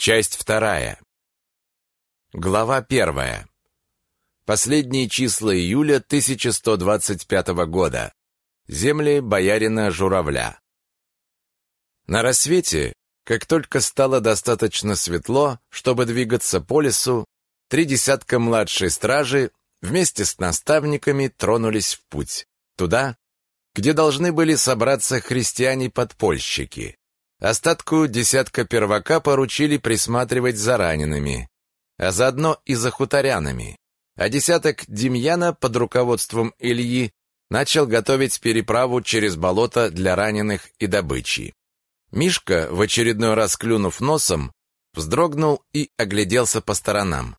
Часть вторая. Глава первая. Последние числа июля 1125 года. Земли боярина Журавля. На рассвете, как только стало достаточно светло, чтобы двигаться по лесу, три десятка младшей стражи вместе с наставниками тронулись в путь, туда, где должны были собраться христиане-подпольщики. Остатку десятка первака поручили присматривать за ранеными, а заодно и за хуторянами. А десяток Демьяна под руководством Ильи начал готовить переправу через болото для раненых и добычи. Мишка, в очередной раз клюнув носом, вздрогнул и огляделся по сторонам.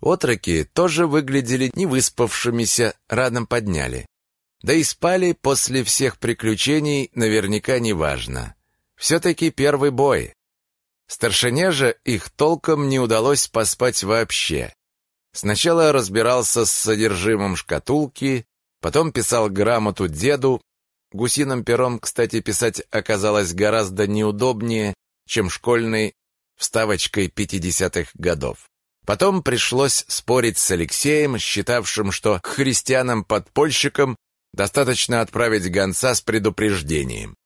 Отроки тоже выглядели невыспавшимися, радом подняли. Да и спали после всех приключений наверняка неважно. Все-таки первый бой. Старшине же их толком не удалось поспать вообще. Сначала разбирался с содержимым шкатулки, потом писал грамоту деду. Гусиным пером, кстати, писать оказалось гораздо неудобнее, чем школьной вставочкой пятидесятых годов. Потом пришлось спорить с Алексеем, считавшим, что к христианам-подпольщикам достаточно отправить гонца с предупреждением.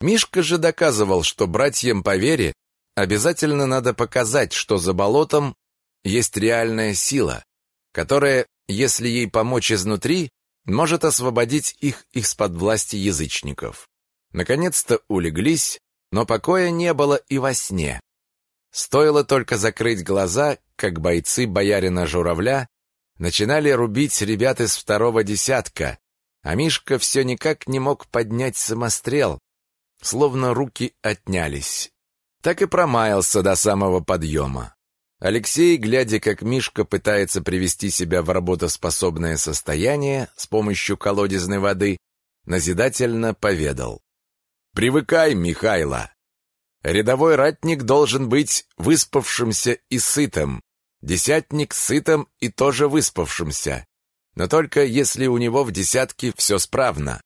Мишка же доказывал, что братьям по вере обязательно надо показать, что за болотом есть реальная сила, которая, если ей помочь изнутри, может освободить их из-под власти язычников. Наконец-то улеглись, но покоя не было и во сне. Стоило только закрыть глаза, как бойцы боярина Журавля начинали рубить ребят из второго десятка, а Мишка все никак не мог поднять самострел, словно руки отнялись. Так и промаялся до самого подъема. Алексей, глядя, как Мишка пытается привести себя в работоспособное состояние с помощью колодезной воды, назидательно поведал. «Привыкай, Михайло! Рядовой ратник должен быть выспавшимся и сытым, десятник сытым и тоже выспавшимся, но только если у него в десятке все справно.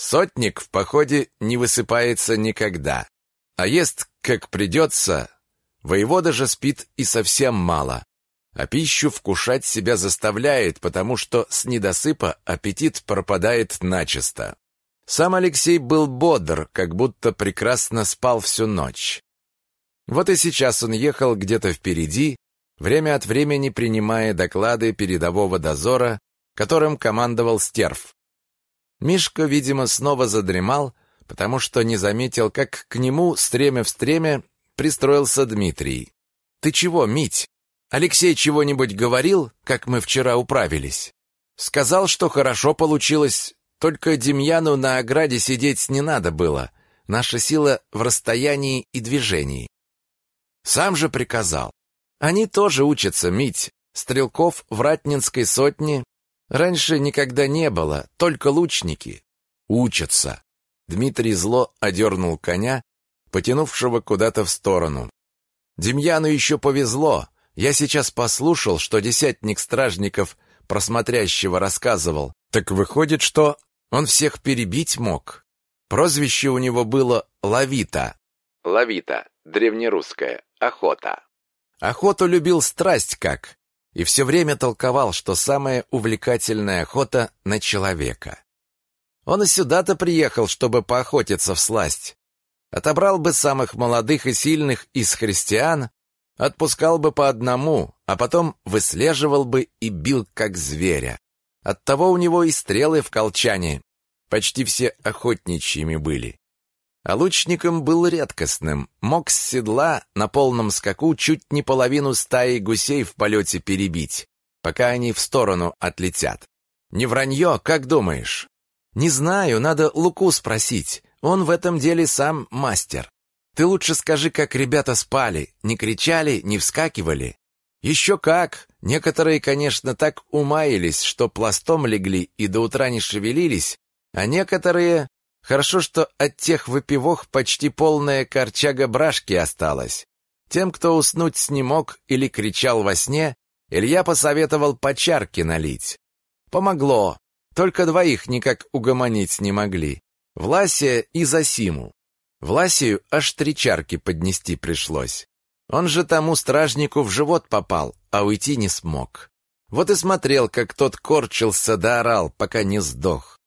Сотник в походе не высыпается никогда, а ест, как придется. Воевода же спит и совсем мало, а пищу вкушать себя заставляет, потому что с недосыпа аппетит пропадает начисто. Сам Алексей был бодр, как будто прекрасно спал всю ночь. Вот и сейчас он ехал где-то впереди, время от времени принимая доклады передового дозора, которым командовал Стерв. Мишка, видимо, снова задремал, потому что не заметил, как к нему, стремя в стремя, пристроился Дмитрий. «Ты чего, Мить? Алексей чего-нибудь говорил, как мы вчера управились?» «Сказал, что хорошо получилось, только Демьяну на ограде сидеть не надо было. Наша сила в расстоянии и движении». «Сам же приказал. Они тоже учатся, Мить. Стрелков в Ратнинской сотне Раньше никогда не было, только лучники. Учатся. Дмитрий зло одернул коня, потянувшего куда-то в сторону. Демьяну еще повезло. Я сейчас послушал, что десятник стражников просмотрящего рассказывал. Так выходит, что он всех перебить мог. Прозвище у него было Лавита. Лавита, древнерусская, охота. Охоту любил страсть как и все время толковал, что самая увлекательная охота на человека. Он и сюда-то приехал, чтобы поохотиться в сласть. Отобрал бы самых молодых и сильных из христиан, отпускал бы по одному, а потом выслеживал бы и бил как зверя. Оттого у него и стрелы в колчане почти все охотничьими были а лучником был редкостным, мог с седла на полном скаку чуть не половину стаи гусей в полете перебить, пока они в сторону отлетят. Не вранье, как думаешь? Не знаю, надо Луку спросить, он в этом деле сам мастер. Ты лучше скажи, как ребята спали, не кричали, не вскакивали. Еще как! Некоторые, конечно, так умаялись, что пластом легли и до утра не шевелились, а некоторые Хорошо, что от тех выпивок почти полная корчага брашки осталась. Тем, кто уснуть не мог или кричал во сне, Илья посоветовал по чарке налить. Помогло, только двоих никак угомонить не могли. Власия и Засиму. Власию аж три чарки поднести пришлось. Он же тому стражнику в живот попал, а уйти не смог. Вот и смотрел, как тот корчился да орал, пока не сдох.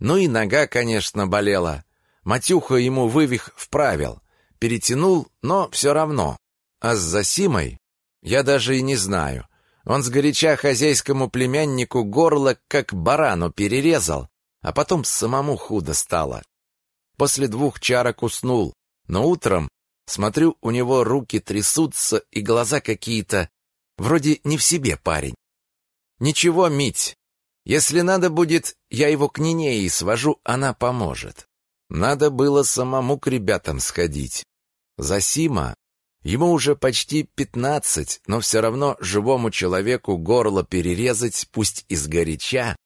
Ну и нога, конечно, болела. Матюха ему вывих вправил. Перетянул, но все равно. А с Засимой я даже и не знаю. Он сгоряча хозяйскому племяннику горло как барану перерезал, а потом самому худо стало. После двух чарок уснул, но утром, смотрю, у него руки трясутся и глаза какие-то, вроде не в себе парень. Ничего, Мить, если надо будет, я его к Нинеи свожу, она поможет. Надо было самому к ребятам сходить. Засима, ему уже почти пятнадцать, но все равно живому человеку горло перерезать, пусть изгоряча,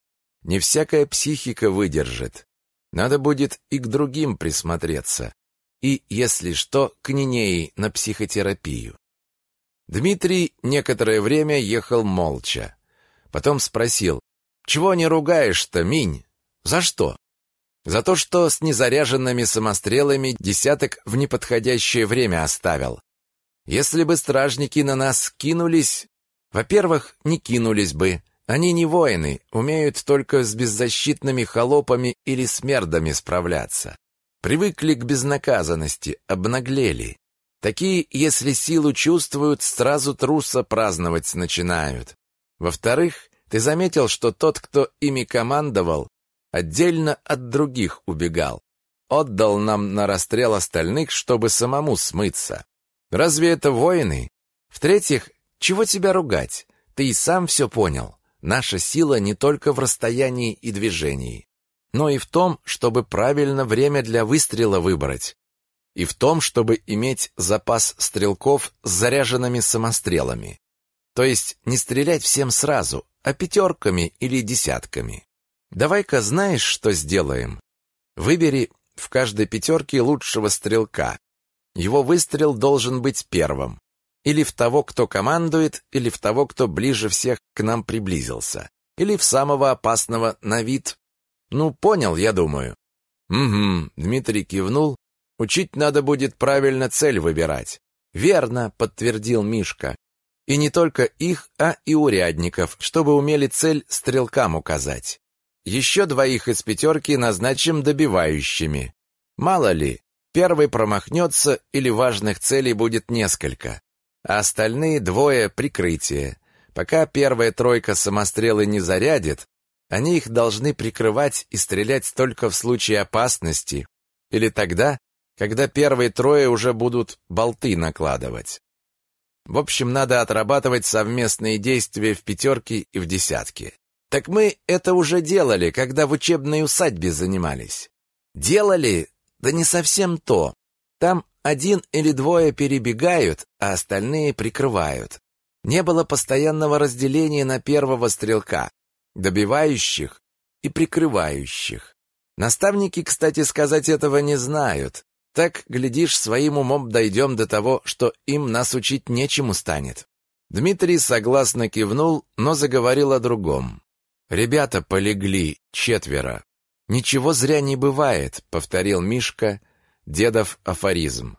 не всякая психика выдержит. Надо будет и к другим присмотреться. И, если что, к Нинеи на психотерапию. Дмитрий некоторое время ехал молча. Потом спросил, «Чего не ругаешь-то, Минь? За что?» «За то, что с незаряженными самострелами десяток в неподходящее время оставил. Если бы стражники на нас кинулись, во-первых, не кинулись бы, они не воины, умеют только с беззащитными холопами или смердами справляться. Привыкли к безнаказанности, обнаглели. Такие, если силу чувствуют, сразу труса праздновать начинают. Во-вторых, ты заметил, что тот, кто ими командовал, отдельно от других убегал. Отдал нам на расстрел остальных, чтобы самому смыться. Разве это воины? В-третьих, чего тебя ругать? Ты и сам все понял. Наша сила не только в расстоянии и движении, но и в том, чтобы правильно время для выстрела выбрать, и в том, чтобы иметь запас стрелков с заряженными самострелами. То есть не стрелять всем сразу, а пятерками или десятками. Давай-ка знаешь, что сделаем? Выбери в каждой пятерке лучшего стрелка. Его выстрел должен быть первым. Или в того, кто командует, или в того, кто ближе всех к нам приблизился. Или в самого опасного на вид. Ну, понял, я думаю. Угу, Дмитрий кивнул. Учить надо будет правильно цель выбирать. Верно, подтвердил Мишка. И не только их, а и урядников, чтобы умели цель стрелкам указать. Еще двоих из пятерки назначим добивающими. Мало ли, первый промахнется или важных целей будет несколько а остальные двое — прикрытие. Пока первая тройка самострелы не зарядит, они их должны прикрывать и стрелять только в случае опасности или тогда, когда первые трое уже будут болты накладывать. В общем, надо отрабатывать совместные действия в пятерке и в десятке. Так мы это уже делали, когда в учебной усадьбе занимались. Делали? Да не совсем то. Там один или двое перебегают, а остальные прикрывают. Не было постоянного разделения на первого стрелка, добивающих и прикрывающих. Наставники, кстати сказать, этого не знают. Так, глядишь, своим умом дойдем до того, что им нас учить нечему станет. Дмитрий согласно кивнул, но заговорил о другом. «Ребята полегли, четверо. Ничего зря не бывает», — повторил Мишка, — дедов афоризм.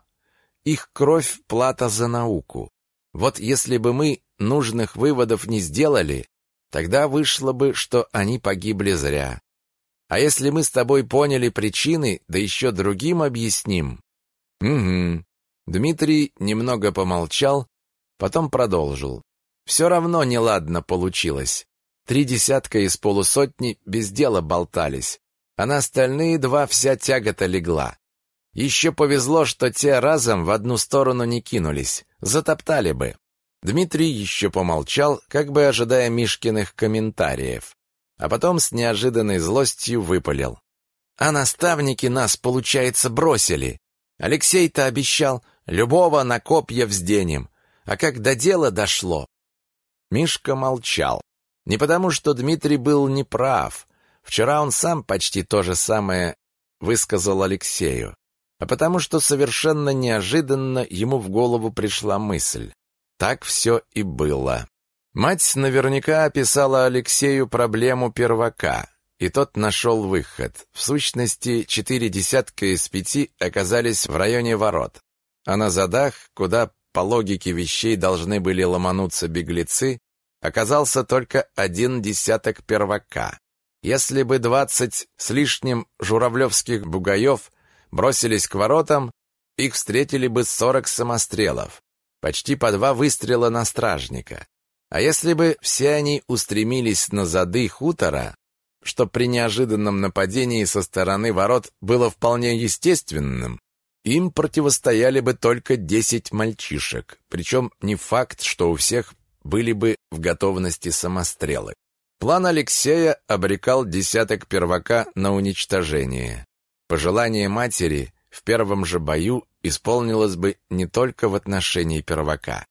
Их кровь — плата за науку. Вот если бы мы нужных выводов не сделали, тогда вышло бы, что они погибли зря. А если мы с тобой поняли причины, да еще другим объясним? Угу. Дмитрий немного помолчал, потом продолжил. Все равно неладно получилось. Три десятка из полусотни без дела болтались, а на остальные два вся тягота легла. Еще повезло, что те разом в одну сторону не кинулись, затоптали бы. Дмитрий еще помолчал, как бы ожидая Мишкиных комментариев, а потом с неожиданной злостью выпалил. «А наставники нас, получается, бросили. Алексей-то обещал, любого на копья взденем, а как до дела дошло?» Мишка молчал. Не потому, что Дмитрий был неправ. Вчера он сам почти то же самое высказал Алексею а потому что совершенно неожиданно ему в голову пришла мысль. Так все и было. Мать наверняка описала Алексею проблему первака, и тот нашел выход. В сущности, четыре десятка из пяти оказались в районе ворот, а на задах, куда по логике вещей должны были ломануться беглецы, оказался только один десяток первака. Если бы двадцать с лишним журавлевских бугаев бросились к воротам, их встретили бы сорок самострелов, почти по два выстрела на стражника. А если бы все они устремились на зады хутора, что при неожиданном нападении со стороны ворот было вполне естественным, им противостояли бы только десять мальчишек, причем не факт, что у всех были бы в готовности самострелы. План Алексея обрекал десяток первака на уничтожение. Пожелание матери в первом же бою исполнилось бы не только в отношении первака,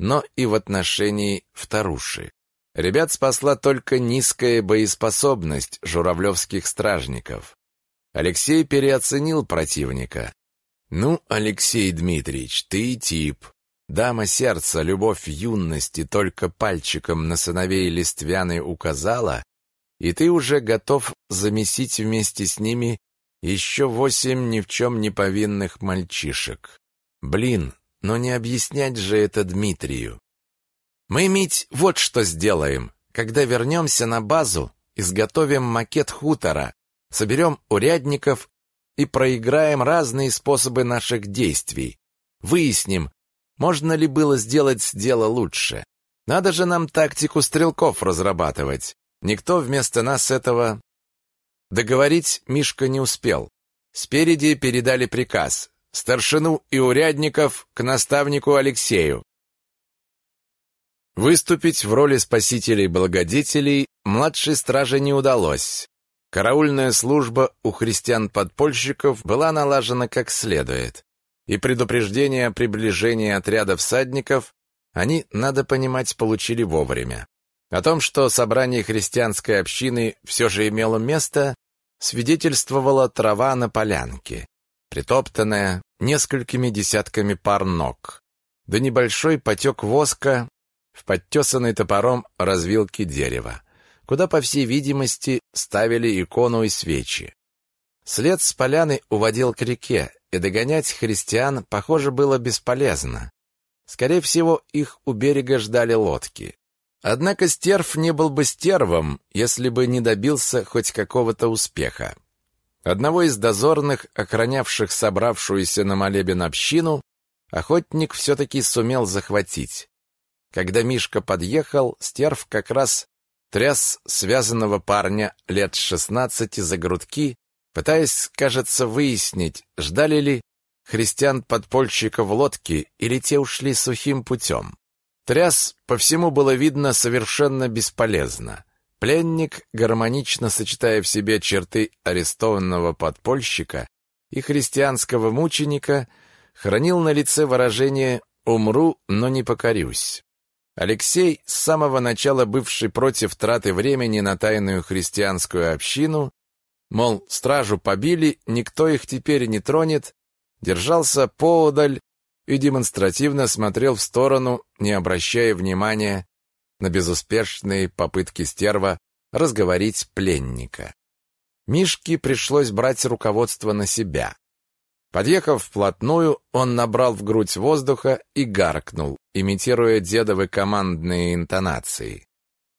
но и в отношении вторуши. Ребят спасла только низкая боеспособность журавлевских стражников. Алексей переоценил противника. «Ну, Алексей Дмитриевич, ты тип. Дама сердца, любовь юности только пальчиком на сыновей Листвяны указала, и ты уже готов замесить вместе с ними еще восемь ни в чем не повинных мальчишек. Блин, но не объяснять же это Дмитрию. Мы, Мить, вот что сделаем. Когда вернемся на базу, изготовим макет хутора, соберем урядников и проиграем разные способы наших действий. Выясним, можно ли было сделать дело лучше. Надо же нам тактику стрелков разрабатывать. Никто вместо нас этого... Договорить Мишка не успел. Спереди передали приказ. Старшину и урядников к наставнику Алексею. Выступить в роли спасителей-благодетелей младшей страже не удалось. Караульная служба у христиан-подпольщиков была налажена как следует, и предупреждение о приближении отряда всадников они, надо понимать, получили вовремя. О том, что собрание христианской общины все же имело место, свидетельствовала трава на полянке, притоптанная несколькими десятками пар ног, да небольшой потек воска в подтесанной топором развилке дерева, куда, по всей видимости, ставили икону и свечи. След с поляны уводил к реке, и догонять христиан, похоже, было бесполезно. Скорее всего, их у берега ждали лодки. Однако стерв не был бы стервом, если бы не добился хоть какого-то успеха. Одного из дозорных, охранявших собравшуюся на молебен общину, охотник все-таки сумел захватить. Когда Мишка подъехал, стерв как раз тряс связанного парня лет шестнадцати за грудки, пытаясь, кажется, выяснить, ждали ли христиан-подпольщика в лодке или те ушли сухим путем. Тряс по всему было видно совершенно бесполезно. Пленник, гармонично сочетая в себе черты арестованного подпольщика и христианского мученика, хранил на лице выражение «умру, но не покорюсь». Алексей, с самого начала бывший против траты времени на тайную христианскую общину, мол, стражу побили, никто их теперь не тронет, держался поодаль и демонстративно смотрел в сторону, не обращая внимания на безуспешные попытки стерва разговорить пленника. Мишке пришлось брать руководство на себя. Подъехав вплотную, он набрал в грудь воздуха и гаркнул, имитируя дедовы командные интонации.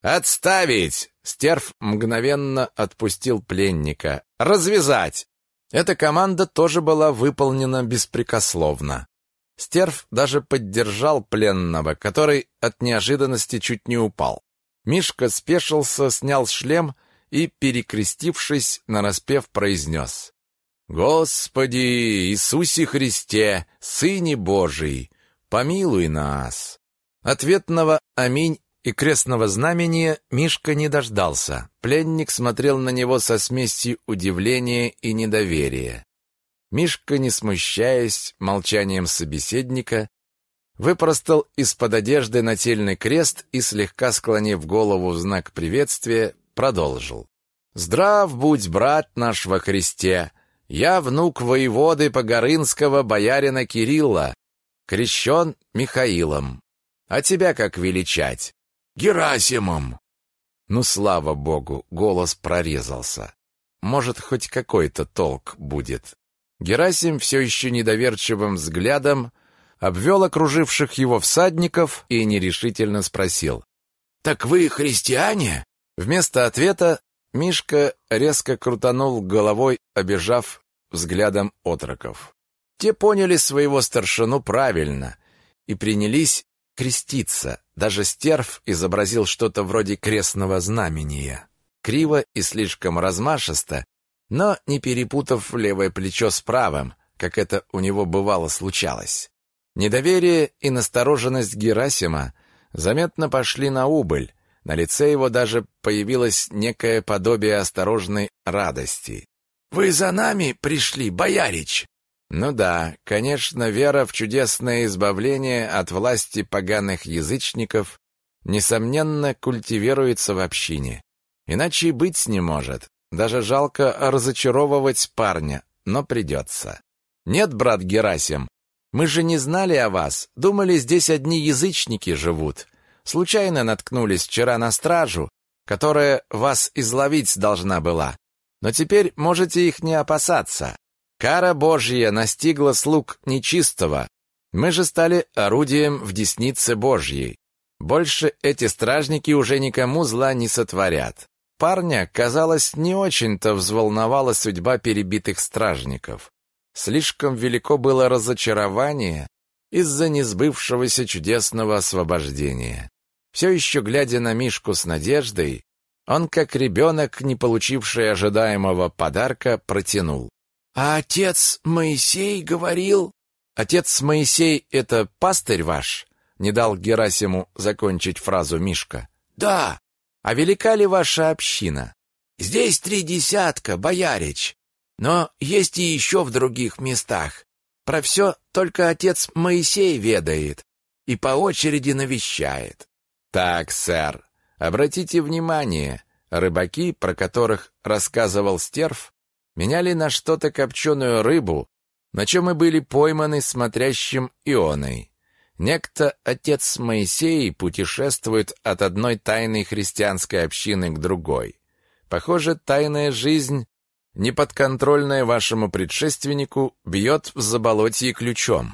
«Отставить!» Стерв мгновенно отпустил пленника. «Развязать!» Эта команда тоже была выполнена беспрекословно. Стерв даже поддержал пленного, который от неожиданности чуть не упал. Мишка спешился, снял шлем и, перекрестившись, нараспев произнес Господи Иисусе Христе, Сыне Божий, помилуй нас. Ответного «Аминь» и крестного знамения Мишка не дождался. Пленник смотрел на него со смесью удивления и недоверия. Мишка, не смущаясь молчанием собеседника, выпростал из-под одежды нательный крест и, слегка склонив голову в знак приветствия, продолжил. «Здрав будь, брат наш во Христе! Я внук воеводы Погорынского боярина Кирилла, крещен Михаилом. А тебя как величать? Герасимом. Ну, слава богу, голос прорезался. Может, хоть какой-то толк будет. Герасим все еще недоверчивым взглядом обвел окруживших его всадников и нерешительно спросил. «Так вы христиане?» Вместо ответа Мишка резко крутанул головой, обижав взглядом отроков. Те поняли своего старшину правильно и принялись креститься. Даже стерв изобразил что-то вроде крестного знамения. Криво и слишком размашисто, но не перепутав левое плечо с правым, как это у него бывало случалось. Недоверие и настороженность Герасима заметно пошли на убыль, на лице его даже появилось некое подобие осторожной радости. «Вы за нами пришли, боярич?» Ну да, конечно, вера в чудесное избавление от власти поганых язычников несомненно культивируется в общине. Иначе и быть не может. Даже жалко разочаровывать парня, но придется. Нет, брат Герасим, мы же не знали о вас, думали, здесь одни язычники живут. Случайно наткнулись вчера на стражу, которая вас изловить должна была. Но теперь можете их не опасаться. Кара Божья настигла слуг нечистого. Мы же стали орудием в деснице Божьей. Больше эти стражники уже никому зла не сотворят. Парня, казалось, не очень-то взволновала судьба перебитых стражников. Слишком велико было разочарование из-за несбывшегося чудесного освобождения. Все еще глядя на Мишку с надеждой, он, как ребенок, не получивший ожидаемого подарка, протянул. «А отец Моисей говорил...» «Отец Моисей — это пастырь ваш?» — не дал Герасиму закончить фразу Мишка. «Да». «А велика ли ваша община?» «Здесь три десятка, боярич. Но есть и еще в других местах. Про все только отец Моисей ведает и по очереди навещает. Так, сэр, обратите внимание, рыбаки, про которых рассказывал Стерв, меняли на что-то копченую рыбу, на чем и были пойманы смотрящим Ионой. Некто отец Моисей путешествует от одной тайной христианской общины к другой. Похоже, тайная жизнь, неподконтрольная вашему предшественнику, бьет в заболотье ключом.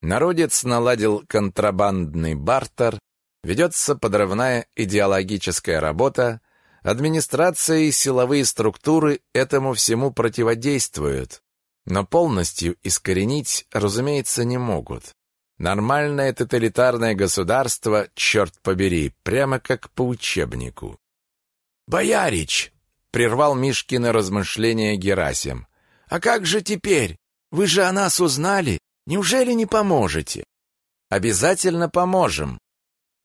Народец наладил контрабандный бартер, Ведется подрывная идеологическая работа, администрация и силовые структуры этому всему противодействуют, но полностью искоренить, разумеется, не могут. Нормальное тоталитарное государство, черт побери, прямо как по учебнику. «Боярич!» — прервал Мишкины размышления Герасим. «А как же теперь? Вы же о нас узнали. Неужели не поможете?» «Обязательно поможем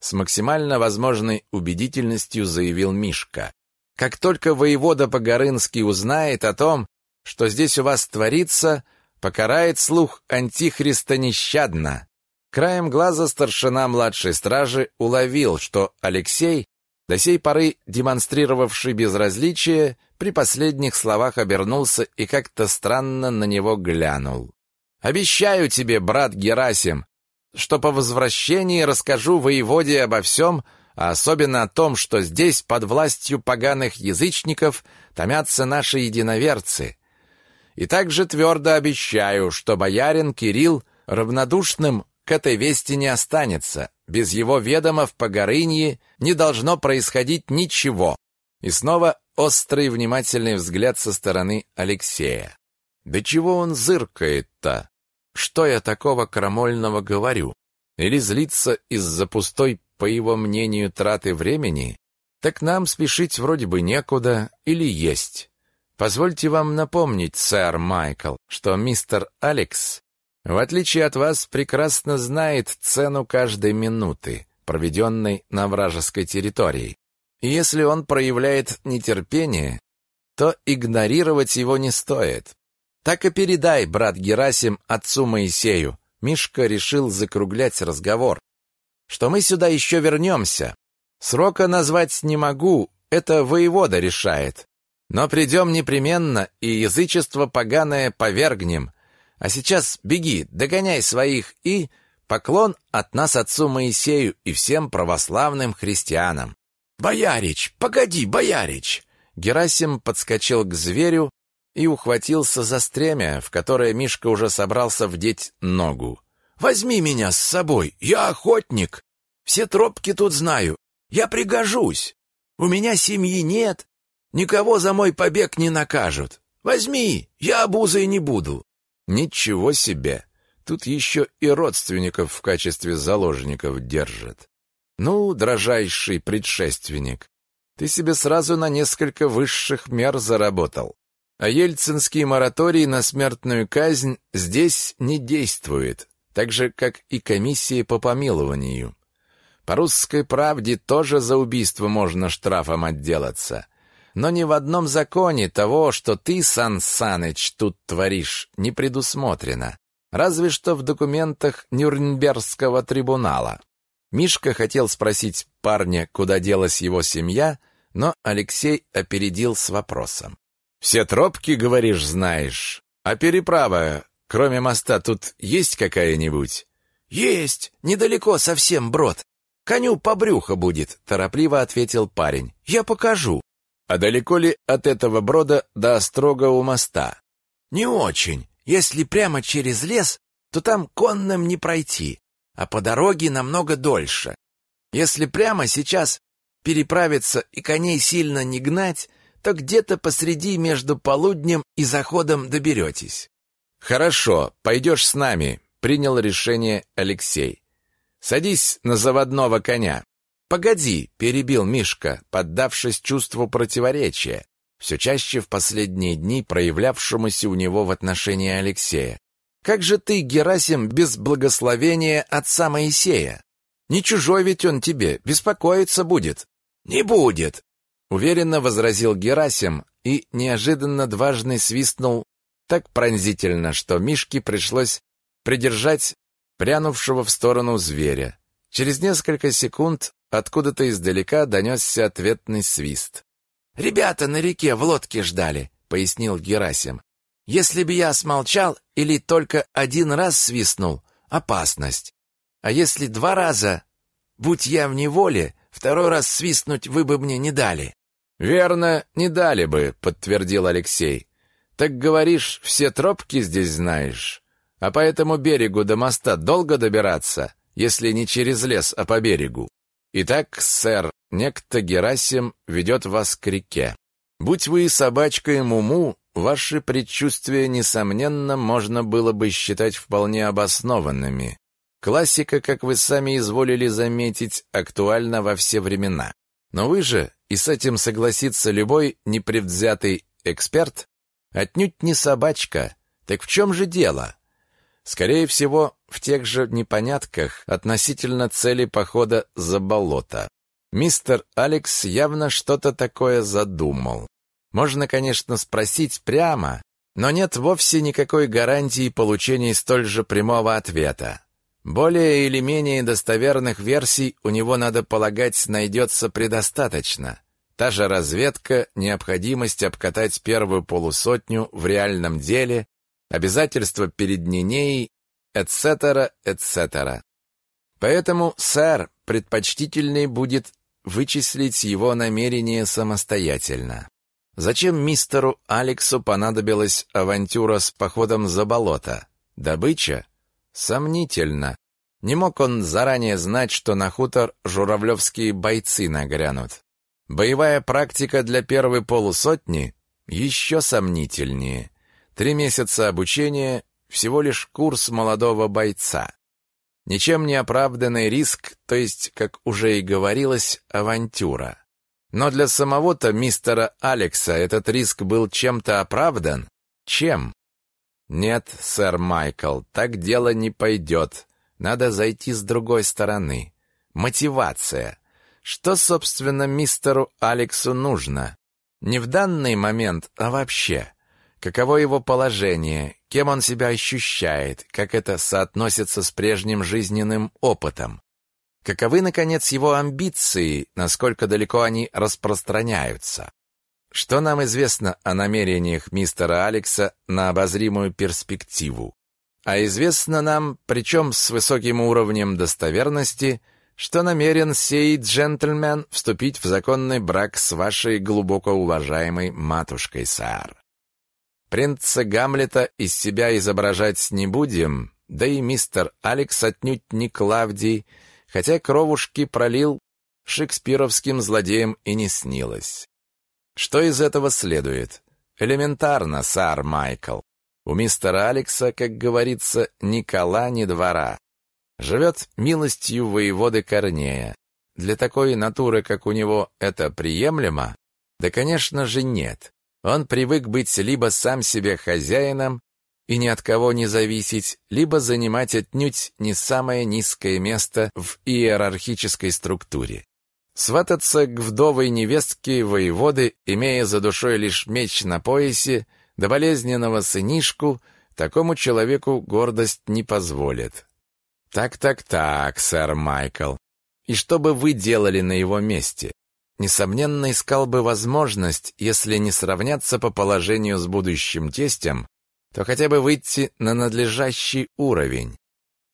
с максимально возможной убедительностью заявил Мишка. Как только воевода Погорынский узнает о том, что здесь у вас творится, покарает слух антихриста нещадно. Краем глаза старшина младшей стражи уловил, что Алексей, до сей поры демонстрировавший безразличие, при последних словах обернулся и как-то странно на него глянул. «Обещаю тебе, брат Герасим, что по возвращении расскажу воеводе обо всем, а особенно о том, что здесь под властью поганых язычников томятся наши единоверцы. И также твердо обещаю, что боярин Кирилл равнодушным к этой вести не останется. Без его ведома в Погорынье не должно происходить ничего. И снова острый внимательный взгляд со стороны Алексея. Да чего он зыркает-то? Что я такого крамольного говорю? Или злиться из-за пустой, по его мнению, траты времени? Так нам спешить вроде бы некуда или есть. Позвольте вам напомнить, сэр Майкл, что мистер Алекс, в отличие от вас, прекрасно знает цену каждой минуты, проведенной на вражеской территории. И если он проявляет нетерпение, то игнорировать его не стоит. Так и передай, брат Герасим, отцу Моисею. Мишка решил закруглять разговор. Что мы сюда еще вернемся. Срока назвать не могу, это воевода решает. Но придем непременно, и язычество поганое повергнем. А сейчас беги, догоняй своих и... Поклон от нас отцу Моисею и всем православным христианам. «Боярич, погоди, боярич!» Герасим подскочил к зверю, и ухватился за стремя, в которое Мишка уже собрался вдеть ногу. Возьми меня с собой, я охотник. Все тропки тут знаю. Я пригожусь. У меня семьи нет. Никого за мой побег не накажут. Возьми, я обузой не буду. Ничего себе. Тут еще и родственников в качестве заложников держат. Ну, дрожайший предшественник, ты себе сразу на несколько высших мер заработал. А ельцинский мораторий на смертную казнь здесь не действует, так же, как и комиссия по помилованию. По русской правде тоже за убийство можно штрафом отделаться. Но ни в одном законе того, что ты, Сан Саныч, тут творишь, не предусмотрено. Разве что в документах Нюрнбергского трибунала. Мишка хотел спросить парня, куда делась его семья, но Алексей опередил с вопросом. «Все тропки, говоришь, знаешь? А переправа, кроме моста, тут есть какая-нибудь?» «Есть! Недалеко совсем брод. Коню по брюхо будет», — торопливо ответил парень. «Я покажу». «А далеко ли от этого брода до Острога моста?» «Не очень. Если прямо через лес, то там конным не пройти, а по дороге намного дольше. Если прямо сейчас переправиться и коней сильно не гнать, то где-то посреди между полуднем и заходом доберетесь. Хорошо, пойдешь с нами, принял решение Алексей. Садись на заводного коня. Погоди, перебил Мишка, поддавшись чувству противоречия, все чаще в последние дни проявлявшемуся у него в отношении Алексея. Как же ты, Герасим, без благословения отца Моисея? Не чужой ведь он тебе, беспокоиться будет. Не будет, уверенно возразил Герасим и неожиданно дважный свистнул так пронзительно, что Мишке пришлось придержать прянувшего в сторону зверя. Через несколько секунд откуда-то издалека донесся ответный свист. «Ребята на реке в лодке ждали», — пояснил Герасим. «Если бы я смолчал или только один раз свистнул, опасность. А если два раза, будь я в неволе, второй раз свистнуть вы бы мне не дали». «Верно, не дали бы», — подтвердил Алексей. «Так говоришь, все тропки здесь знаешь? А по этому берегу до моста долго добираться, если не через лес, а по берегу?» Итак, сэр, некто Герасим ведет вас к реке. Будь вы собачкой Муму, ваши предчувствия, несомненно, можно было бы считать вполне обоснованными. Классика, как вы сами изволили заметить, актуальна во все времена. Но вы же, и с этим согласится любой непредвзятый эксперт, отнюдь не собачка. Так в чем же дело? Скорее всего, в тех же непонятках относительно цели похода за болото. Мистер Алекс явно что-то такое задумал. Можно, конечно, спросить прямо, но нет вовсе никакой гарантии получения столь же прямого ответа. Более или менее достоверных версий у него, надо полагать, найдется предостаточно. Та же разведка, необходимость обкатать первую полусотню в реальном деле, обязательства перед Нинеей, etc., etc. Поэтому, сэр, предпочтительней будет вычислить его намерение самостоятельно. Зачем мистеру Алексу понадобилась авантюра с походом за болото? Добыча? Сомнительно. Не мог он заранее знать, что на хутор журавлевские бойцы нагрянут. Боевая практика для первой полусотни еще сомнительнее. Три месяца обучения — всего лишь курс молодого бойца. Ничем не оправданный риск, то есть, как уже и говорилось, авантюра. Но для самого-то мистера Алекса этот риск был чем-то оправдан? Чем? Нет, сэр Майкл, так дело не пойдет. Надо зайти с другой стороны. Мотивация. Что, собственно, мистеру Алексу нужно? Не в данный момент, а вообще. Каково его положение, кем он себя ощущает, как это соотносится с прежним жизненным опытом. Каковы, наконец, его амбиции, насколько далеко они распространяются. Что нам известно о намерениях мистера Алекса на обозримую перспективу? А известно нам, причем с высоким уровнем достоверности, что намерен сей джентльмен вступить в законный брак с вашей глубоко уважаемой матушкой, сэр. Принца Гамлета из себя изображать не будем, да и мистер Алекс отнюдь не Клавдий, хотя кровушки пролил, шекспировским злодеям и не снилось. Что из этого следует? Элементарно, сар Майкл. У мистера Алекса, как говорится, ни кола, ни двора. Живет милостью воеводы Корнея. Для такой натуры, как у него, это приемлемо? Да, конечно же, нет. Он привык быть либо сам себе хозяином и ни от кого не зависеть, либо занимать отнюдь не самое низкое место в иерархической структуре. Свататься к вдовой невестке воеводы, имея за душой лишь меч на поясе, до болезненного сынишку, такому человеку гордость не позволит. Так-так-так, сэр Майкл. И что бы вы делали на его месте? Несомненно, искал бы возможность, если не сравняться по положению с будущим тестем, то хотя бы выйти на надлежащий уровень,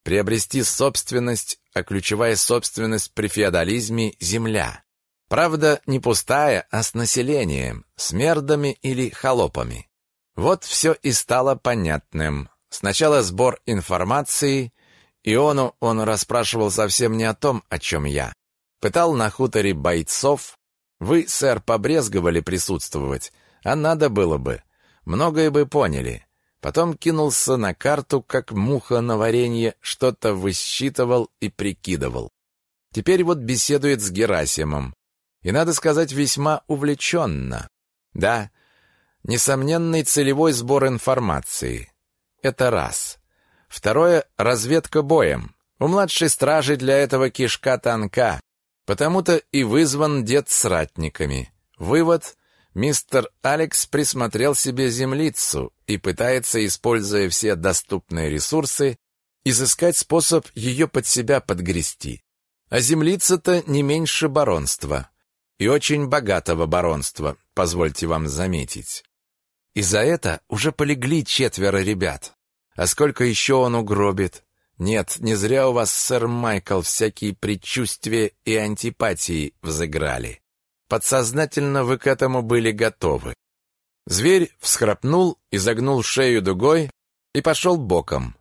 приобрести собственность, а ключевая собственность при феодализме – земля. Правда, не пустая, а с населением, с мердами или холопами. Вот все и стало понятным. Сначала сбор информации, Иону он расспрашивал совсем не о том, о чем я. Пытал на хуторе бойцов. Вы, сэр, побрезговали присутствовать, а надо было бы. Многое бы поняли. Потом кинулся на карту, как муха на варенье, что-то высчитывал и прикидывал. Теперь вот беседует с Герасимом. И, надо сказать, весьма увлеченно. Да, несомненный целевой сбор информации. Это раз. Второе — разведка боем. У младшей стражи для этого кишка тонка. Потому-то и вызван дед с ратниками. Вывод Мистер Алекс присмотрел себе землицу и пытается, используя все доступные ресурсы, изыскать способ ее под себя подгрести. А землица-то не меньше баронства. И очень богатого баронства, позвольте вам заметить. И за это уже полегли четверо ребят. А сколько еще он угробит? Нет, не зря у вас, сэр Майкл, всякие предчувствия и антипатии взыграли. Подсознательно вы к этому были готовы. Зверь всхрапнул, изогнул шею дугой и пошел боком.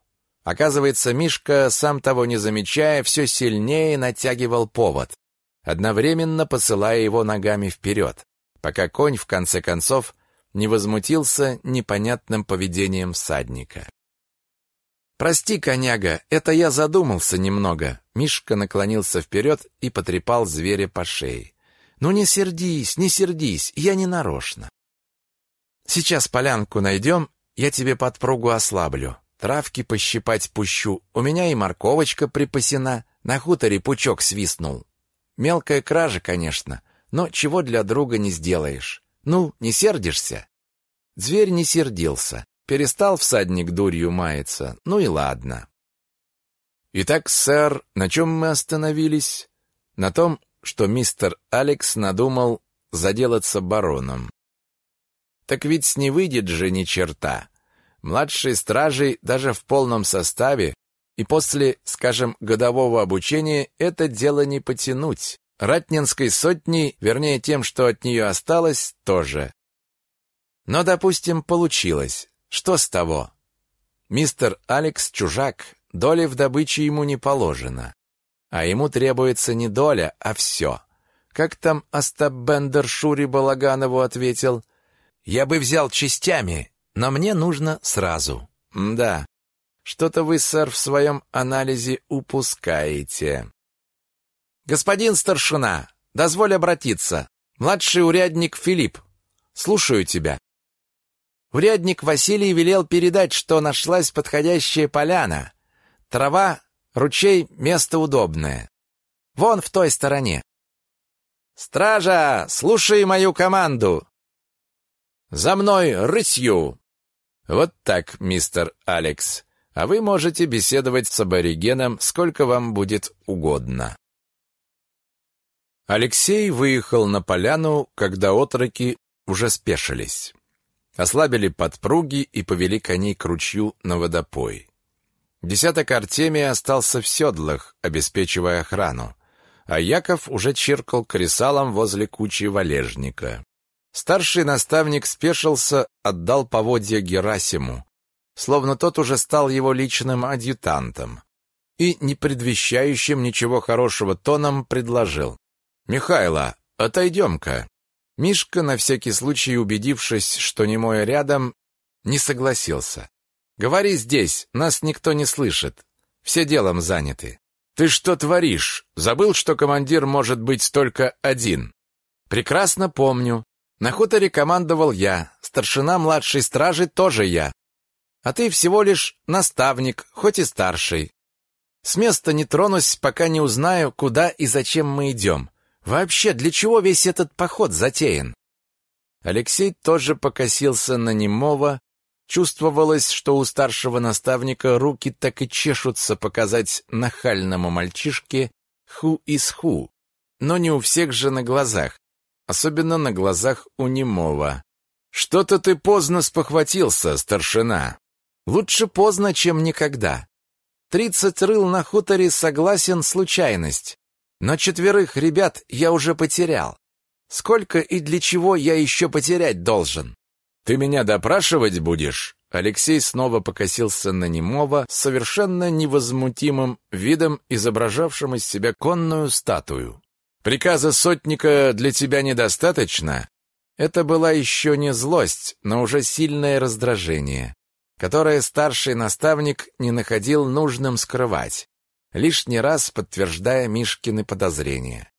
Оказывается, Мишка, сам того не замечая, все сильнее натягивал повод, одновременно посылая его ногами вперед, пока конь, в конце концов, не возмутился непонятным поведением всадника. «Прости, коняга, это я задумался немного». Мишка наклонился вперед и потрепал зверя по шее. «Ну не сердись, не сердись, я не нарочно. Сейчас полянку найдем, я тебе подпругу ослаблю, травки пощипать пущу, у меня и морковочка припасена, на хуторе пучок свистнул. Мелкая кража, конечно, но чего для друга не сделаешь. Ну, не сердишься?» Зверь не сердился. Перестал всадник дурью маяться, ну и ладно. Итак, сэр, на чем мы остановились? На том, что мистер Алекс надумал заделаться бароном. Так ведь не выйдет же ни черта. Младшие стражи даже в полном составе и после, скажем, годового обучения это дело не потянуть. Ратнинской сотни, вернее тем, что от нее осталось, тоже. Но, допустим, получилось. Что с того? Мистер Алекс чужак, доли в добыче ему не положено. А ему требуется не доля, а все. Как там Остап Бендер Шури Балаганову ответил? «Я бы взял частями, но мне нужно сразу». да, что-то вы, сэр, в своем анализе упускаете. Господин старшина, дозволь обратиться. Младший урядник Филипп, слушаю тебя. Урядник Василий велел передать, что нашлась подходящая поляна. Трава Ручей — место удобное. Вон в той стороне. «Стража, слушай мою команду!» «За мной рысью!» «Вот так, мистер Алекс. А вы можете беседовать с аборигеном сколько вам будет угодно». Алексей выехал на поляну, когда отроки уже спешились. Ослабили подпруги и повели коней к ручью на водопой. Десяток Артемия остался в седлах, обеспечивая охрану, а Яков уже чиркал кресалом возле кучи валежника. Старший наставник спешился, отдал поводья Герасиму. словно тот уже стал его личным адъютантом. И, не предвещающим ничего хорошего тоном, предложил. «Михайло, отойдем-ка». Мишка, на всякий случай убедившись, что не мой рядом, не согласился. «Говори здесь, нас никто не слышит. Все делом заняты». «Ты что творишь? Забыл, что командир может быть только один?» «Прекрасно помню. На хуторе командовал я, старшина младшей стражи тоже я. А ты всего лишь наставник, хоть и старший. С места не тронусь, пока не узнаю, куда и зачем мы идем. Вообще, для чего весь этот поход затеян?» Алексей тоже покосился на немого. Чувствовалось, что у старшего наставника руки так и чешутся показать нахальному мальчишке ху из ху. Но не у всех же на глазах, особенно на глазах у немого. «Что-то ты поздно спохватился, старшина. Лучше поздно, чем никогда. Тридцать рыл на хуторе согласен случайность. Но четверых ребят я уже потерял. Сколько и для чего я еще потерять должен? Ты меня допрашивать будешь? Алексей снова покосился на немого совершенно невозмутимым видом, изображавшим из себя конную статую. Приказа сотника для тебя недостаточно? Это была еще не злость, но уже сильное раздражение, которое старший наставник не находил нужным скрывать лишний раз подтверждая Мишкины подозрения.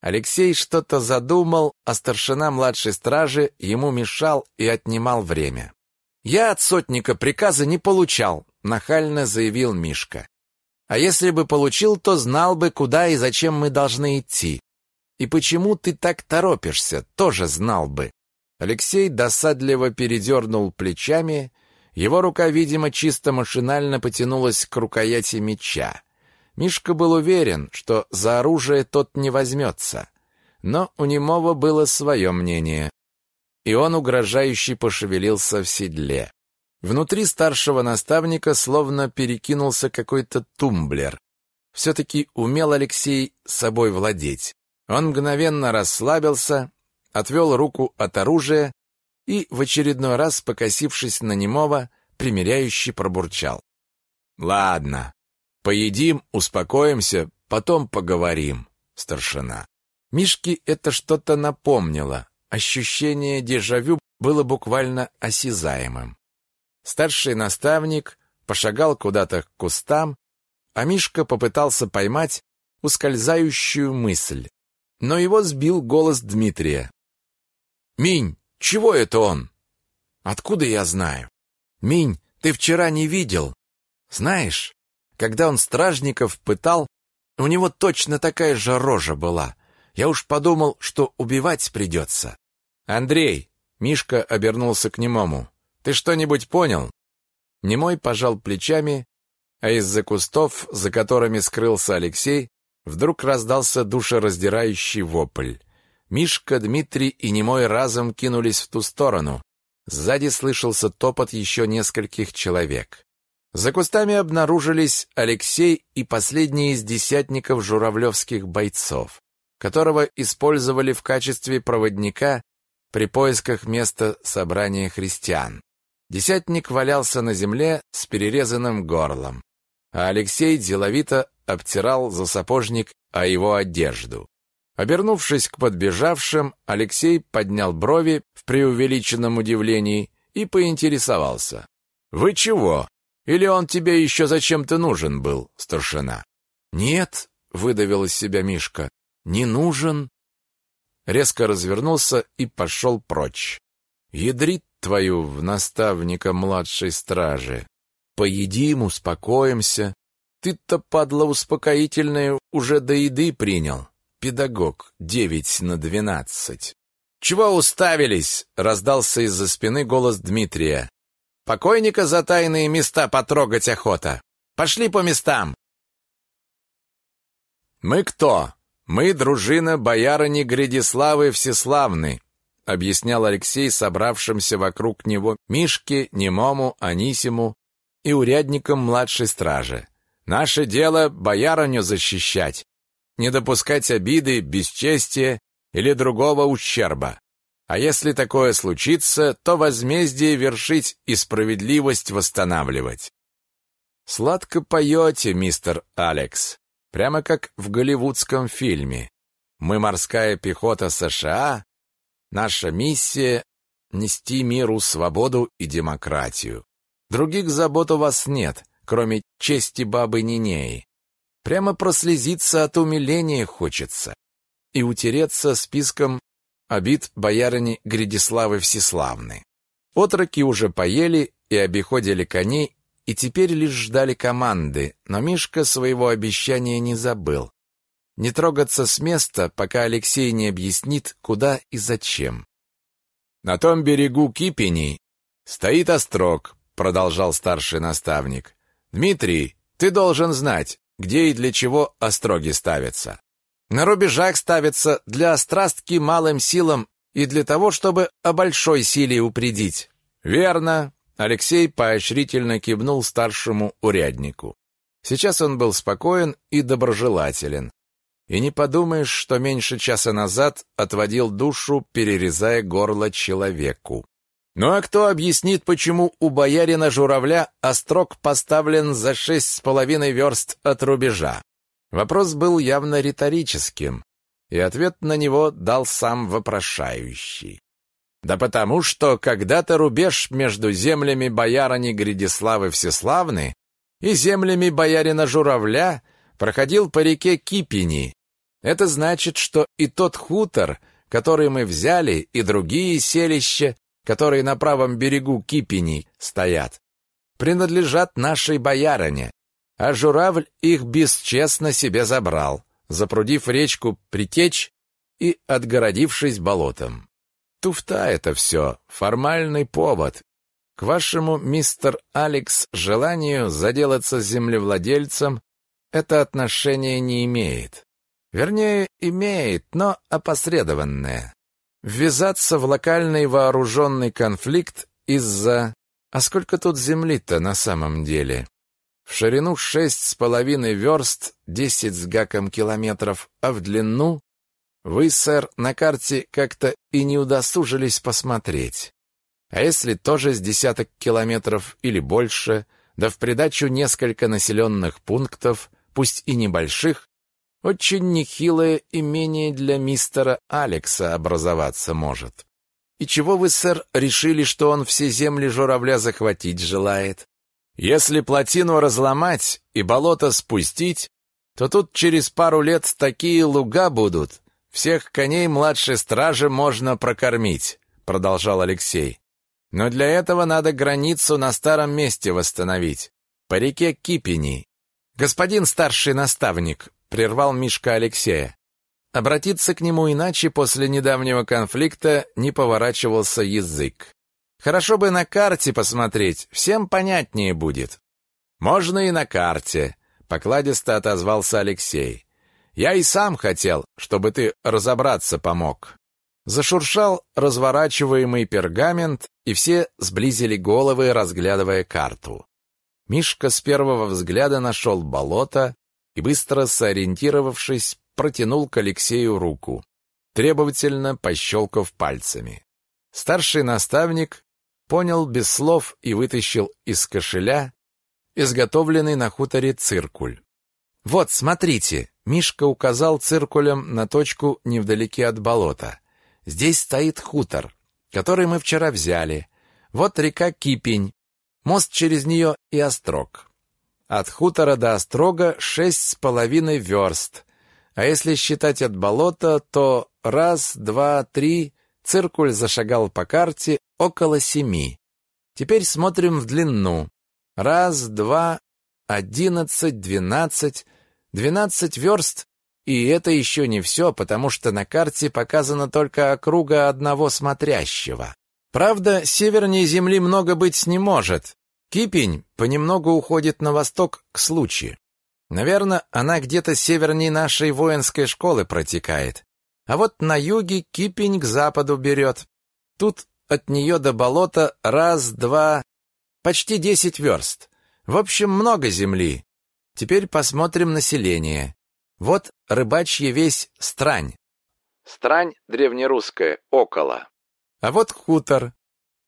Алексей что-то задумал, а старшина младшей стражи ему мешал и отнимал время. «Я от сотника приказа не получал», — нахально заявил Мишка. «А если бы получил, то знал бы, куда и зачем мы должны идти. И почему ты так торопишься, тоже знал бы». Алексей досадливо передернул плечами, его рука, видимо, чисто машинально потянулась к рукояти меча. Мишка был уверен, что за оружие тот не возьмется. Но у немого было свое мнение, и он угрожающе пошевелился в седле. Внутри старшего наставника словно перекинулся какой-то тумблер. Все-таки умел Алексей собой владеть. Он мгновенно расслабился, отвел руку от оружия и, в очередной раз покосившись на немого, примиряюще пробурчал. «Ладно, Поедим, успокоимся, потом поговорим, старшина. Мишке это что-то напомнило. Ощущение дежавю было буквально осязаемым. Старший наставник пошагал куда-то к кустам, а Мишка попытался поймать ускользающую мысль. Но его сбил голос Дмитрия. «Минь, чего это он?» «Откуда я знаю?» «Минь, ты вчера не видел. Знаешь, когда он стражников пытал, у него точно такая же рожа была. Я уж подумал, что убивать придется. «Андрей!» — Мишка обернулся к немому. «Ты что-нибудь понял?» Немой пожал плечами, а из-за кустов, за которыми скрылся Алексей, вдруг раздался душераздирающий вопль. Мишка, Дмитрий и Немой разом кинулись в ту сторону. Сзади слышался топот еще нескольких человек. За кустами обнаружились Алексей и последний из десятников журавлевских бойцов, которого использовали в качестве проводника при поисках места собрания христиан. Десятник валялся на земле с перерезанным горлом, а Алексей деловито обтирал за сапожник о его одежду. Обернувшись к подбежавшим, Алексей поднял брови в преувеличенном удивлении и поинтересовался. «Вы чего?» Или он тебе еще зачем-то нужен был, старшина? Нет, выдавил из себя Мишка. Не нужен. Резко развернулся и пошел прочь. Ядрит твою в наставника младшей стражи. Поедим, успокоимся. Ты-то, падла успокоительное, уже до еды принял. Педагог, девять на двенадцать. «Чего уставились?» — раздался из-за спины голос Дмитрия. Покойника за тайные места потрогать охота. Пошли по местам. Мы кто? Мы дружина боярыни Гридиславы Всеславны, объяснял Алексей собравшимся вокруг него Мишке, Немому, Анисиму и урядникам младшей стражи. Наше дело боярыню защищать, не допускать обиды, бесчестия или другого ущерба. А если такое случится, то возмездие вершить и справедливость восстанавливать. Сладко поете, мистер Алекс, прямо как в голливудском фильме. Мы морская пехота США, наша миссия — нести миру свободу и демократию. Других забот у вас нет, кроме чести бабы Нинеи. Прямо прослезиться от умиления хочется и утереться списком обид боярыни Гридиславы Всеславны. Отроки уже поели и обиходили коней, и теперь лишь ждали команды, но Мишка своего обещания не забыл. Не трогаться с места, пока Алексей не объяснит, куда и зачем. «На том берегу Кипени стоит острог», — продолжал старший наставник. «Дмитрий, ты должен знать, где и для чего остроги ставятся. На рубежах ставятся для острастки малым силам и для того, чтобы о большой силе упредить. Верно. Алексей поощрительно кивнул старшему уряднику. Сейчас он был спокоен и доброжелателен. И не подумаешь, что меньше часа назад отводил душу, перерезая горло человеку. Ну а кто объяснит, почему у боярина Журавля острог поставлен за шесть с половиной верст от рубежа? Вопрос был явно риторическим, и ответ на него дал сам вопрошающий. Да потому что когда-то рубеж между землями боярани Гридиславы Всеславны и землями боярина Журавля проходил по реке Кипени. Это значит, что и тот хутор, который мы взяли, и другие селища, которые на правом берегу Кипени стоят, принадлежат нашей боярине, а журавль их бесчестно себе забрал, запрудив речку Притечь и отгородившись болотом. Туфта это все, формальный повод. К вашему, мистер Алекс, желанию заделаться землевладельцем это отношение не имеет. Вернее, имеет, но опосредованное. Ввязаться в локальный вооруженный конфликт из-за... А сколько тут земли-то на самом деле? В ширину шесть с половиной верст, десять с гаком километров, а в длину вы, сэр, на карте как-то и не удосужились посмотреть. А если тоже с десяток километров или больше, да в придачу несколько населенных пунктов, пусть и небольших, очень нехилое имение для мистера Алекса образоваться может. И чего вы, сэр, решили, что он все земли журавля захватить желает? Если плотину разломать и болото спустить, то тут через пару лет такие луга будут. Всех коней младшей стражи можно прокормить, продолжал Алексей. Но для этого надо границу на старом месте восстановить, по реке Кипени. Господин старший наставник, прервал Мишка Алексея. Обратиться к нему иначе после недавнего конфликта не поворачивался язык. Хорошо бы на карте посмотреть, всем понятнее будет. Можно и на карте, покладисто отозвался Алексей. Я и сам хотел, чтобы ты разобраться помог. Зашуршал разворачиваемый пергамент, и все сблизили головы, разглядывая карту. Мишка с первого взгляда нашел болото и, быстро сориентировавшись, протянул к Алексею руку, требовательно пощелкав пальцами. Старший наставник понял без слов и вытащил из кошеля изготовленный на хуторе циркуль. «Вот, смотрите!» — Мишка указал циркулем на точку невдалеке от болота. «Здесь стоит хутор, который мы вчера взяли. Вот река Кипень, мост через нее и острог. От хутора до острога шесть с половиной верст, а если считать от болота, то раз, два, три, циркуль зашагал по карте около семи. Теперь смотрим в длину. Раз, два, одиннадцать, двенадцать, двенадцать верст, и это еще не все, потому что на карте показана только округа одного смотрящего. Правда, севернее Земли много быть не может. Кипень понемногу уходит на восток к случаю. Наверное, она где-то севернее нашей воинской школы протекает. А вот на юге Кипень к западу берет. Тут от нее до болота раз, два, почти десять верст. В общем, много земли. Теперь посмотрим население. Вот рыбачья весь Странь. Странь древнерусская, около. А вот хутор.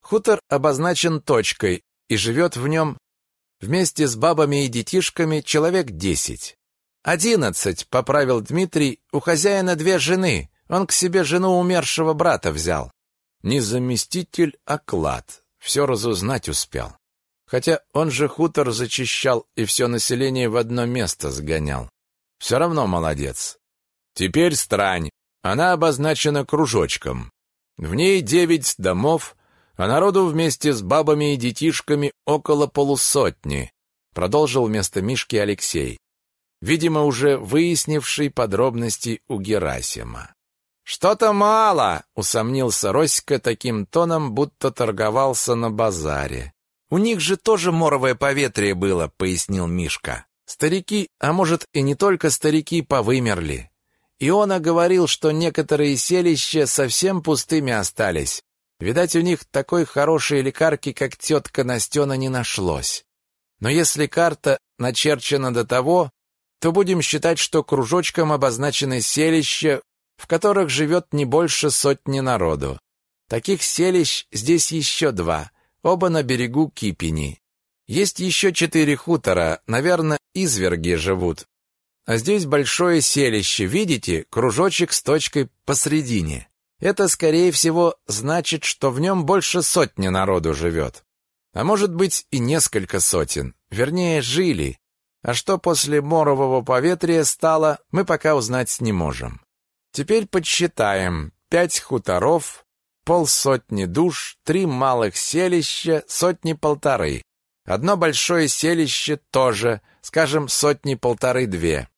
Хутор обозначен точкой, и живет в нем вместе с бабами и детишками человек десять. «Одиннадцать», — поправил Дмитрий, — «у хозяина две жены, он к себе жену умершего брата взял». Не заместитель, а клад. Все разузнать успел. Хотя он же хутор зачищал и все население в одно место сгонял. Все равно молодец. Теперь странь. Она обозначена кружочком. В ней девять домов, а народу вместе с бабами и детишками около полусотни, продолжил вместо Мишки Алексей, видимо, уже выяснивший подробности у Герасима. «Что-то мало!» — усомнился Роська таким тоном, будто торговался на базаре. «У них же тоже моровое поветрие было», — пояснил Мишка. «Старики, а может и не только старики, повымерли. Иона говорил, что некоторые селища совсем пустыми остались. Видать, у них такой хорошей лекарки, как тетка Настена, не нашлось. Но если карта начерчена до того, то будем считать, что кружочком обозначены селища, в которых живет не больше сотни народу. Таких селищ здесь еще два, оба на берегу Кипени. Есть еще четыре хутора, наверное, изверги живут. А здесь большое селище, видите, кружочек с точкой посредине. Это, скорее всего, значит, что в нем больше сотни народу живет. А может быть и несколько сотен, вернее, жили. А что после морового поветрия стало, мы пока узнать не можем. Теперь подсчитаем. Пять хуторов, полсотни душ, три малых селища, сотни-полторы. Одно большое селище тоже, скажем, сотни-полторы-две.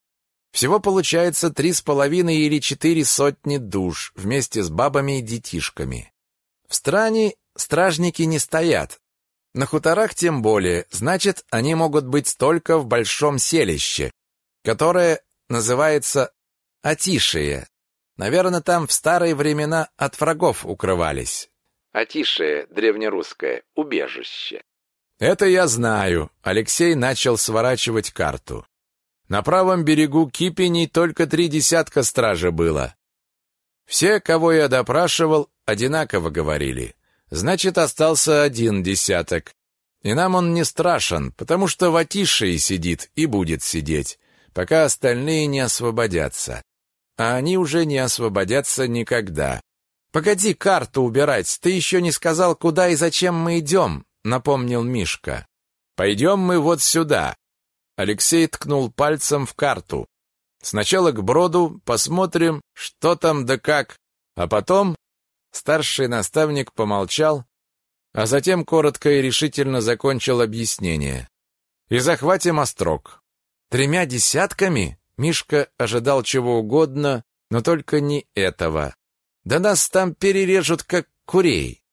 Всего получается три с половиной или четыре сотни душ вместе с бабами и детишками. В стране стражники не стоят. На хуторах тем более, значит, они могут быть только в большом селище, которое называется Атишие, Наверное, там в старые времена от врагов укрывались. Атишее, древнерусское, убежище. Это я знаю. Алексей начал сворачивать карту. На правом берегу Кипени только три десятка стражи было. Все, кого я допрашивал, одинаково говорили. Значит, остался один десяток. И нам он не страшен, потому что в Атишии сидит и будет сидеть, пока остальные не освободятся а они уже не освободятся никогда. «Погоди карту убирать, ты еще не сказал, куда и зачем мы идем», — напомнил Мишка. «Пойдем мы вот сюда». Алексей ткнул пальцем в карту. «Сначала к броду, посмотрим, что там да как, а потом...» Старший наставник помолчал, а затем коротко и решительно закончил объяснение. «И захватим острог». «Тремя десятками?» Мишка ожидал чего угодно, но только не этого. Да нас там перережут, как курей.